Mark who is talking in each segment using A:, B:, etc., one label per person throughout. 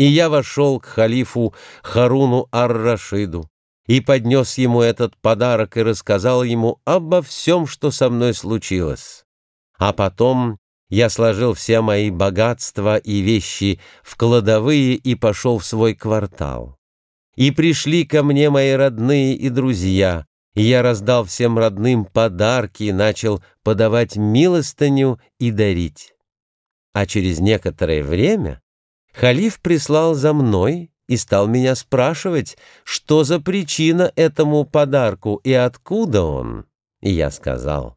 A: И я вошел к халифу Харуну ар-Рашиду и поднес ему этот подарок и рассказал ему обо всем, что со мной случилось. А потом я сложил все мои богатства и вещи в кладовые и пошел в свой квартал. И пришли ко мне мои родные и друзья, и я раздал всем родным подарки и начал подавать милостыню и дарить. А через некоторое время халиф прислал за мной и стал меня спрашивать, что за причина этому подарку и откуда он. И я сказал,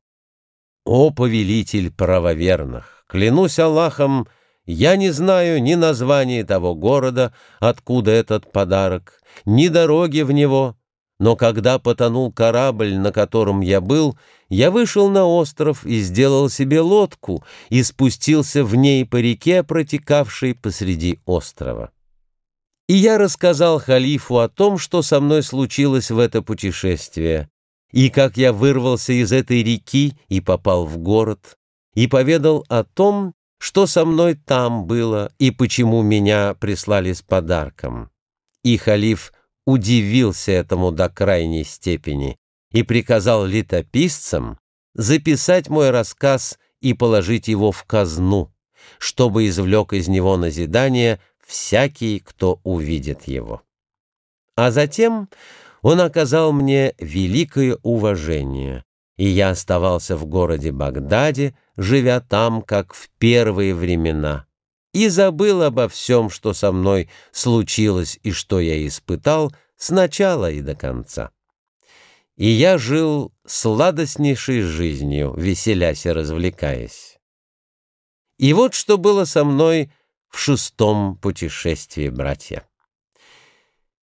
A: «О, повелитель правоверных, клянусь Аллахом, я не знаю ни названия того города, откуда этот подарок, ни дороги в него, но когда потонул корабль, на котором я был, я вышел на остров и сделал себе лодку и спустился в ней по реке, протекавшей посреди острова. И я рассказал халифу о том, что со мной случилось в это путешествие, и как я вырвался из этой реки и попал в город, и поведал о том, что со мной там было и почему меня прислали с подарком. И халиф удивился этому до крайней степени и приказал летописцам записать мой рассказ и положить его в казну, чтобы извлек из него назидание всякий, кто увидит его. А затем он оказал мне великое уважение, и я оставался в городе Багдаде, живя там, как в первые времена и забыл обо всем, что со мной случилось и что я испытал с начала и до конца. И я жил сладостнейшей жизнью, веселясь и развлекаясь. И вот что было со мной в шестом путешествии, братья.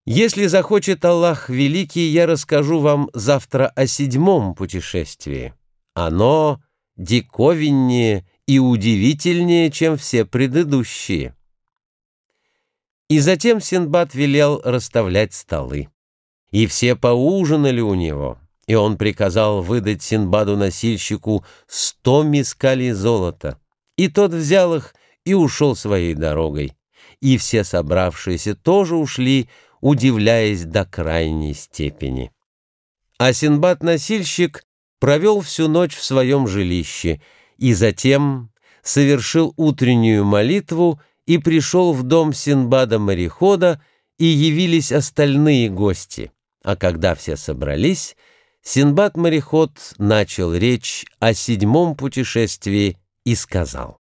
A: Если захочет Аллах Великий, я расскажу вам завтра о седьмом путешествии. Оно диковиннее и удивительнее, чем все предыдущие. И затем Синбад велел расставлять столы. И все поужинали у него, и он приказал выдать Синбаду-носильщику сто мискалей золота. И тот взял их и ушел своей дорогой. И все собравшиеся тоже ушли, удивляясь до крайней степени. А Синбад-носильщик провел всю ночь в своем жилище — и затем совершил утреннюю молитву и пришел в дом Синбада-морехода, и явились остальные гости. А когда все собрались, Синбад-мореход начал речь о седьмом путешествии и сказал.